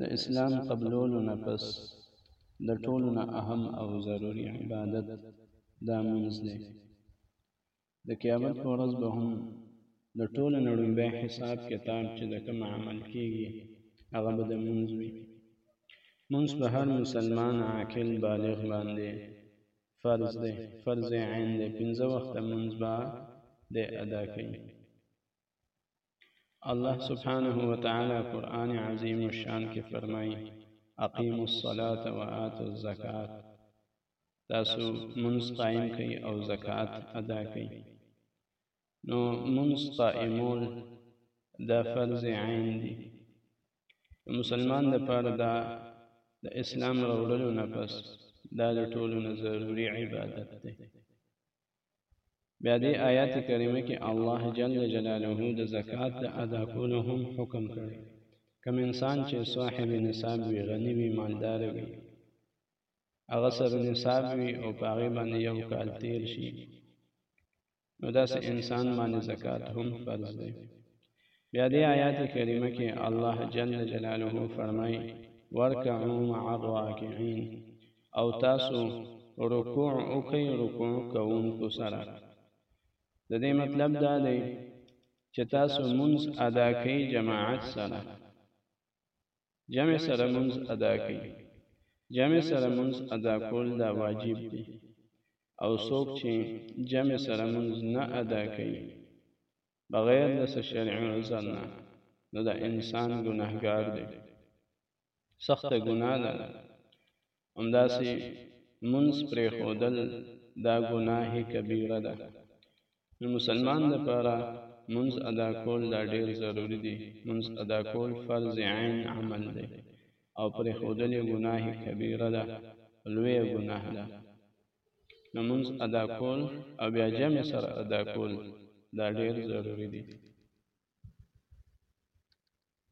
د اسلام قبلولو نه پس د ټولو نه اهم او ضروري عبادت دا منځ دی د قیامت په ورځ به هم د ټولو نه لومبی حساب کتاب چې د کوم عمل کیږي هغه به د منځ وي منځ په هر مسلمان عاقل بالغ باندې فرض دی فرض عین دی پنځه وخته منځ به د ادا کوي الله سبحانه وتعالی قرآن عظیم الشان کې فرمایي اقیم الصلاة و آتو الزکات تاسو منځ قائم کړئ او زکات ادا کړئ نو منځ قائمول دا فرض عین دي مسلمان د پاره دا د اسلام راوړلو نه پس دا د ټولو نه ضروري عبادت دی بیا دې آیات کریمه کې الله جل جلاله د زکات د ادا کولو هم حکم کړی کم انسان چې صاحب نصاب وي غنی وي مالدار وي هغه سر نصاب وي او په هغه باندې یو کال تیر شي نو داسې انسان باندې زکات هم فرض دی بیا دې آیات کریمه کې الله جل جلاله فرمایي ورکعوا مع الراکعين او تاسو رکوع وکړئ رکوع کوونکو سره د دې مطلب دا دی چې تاسو منځ ادا کوي جماعت سره جمع سره منځ ادا کوي جمع سره منځ ادا کول دا واجب دی او څوک چې جمع سره منځ نه ادا کوي بغیر د شرعي عذر نه نو دا انسان ګناهګار دی سخته ګناه ده همداسې منځ پرېښودل دا ګناه کبیره ده نو مسلمان لپاره منځ ادا کول دا ډېر ضروري دي منځ ادا کول فرض عین عمل دی او پرېښودل یې ګناه کبیره ده لویه ګناه ده نو منځ ادا کول او بیا جمع سره ادا کول دا ډېر ضروري دي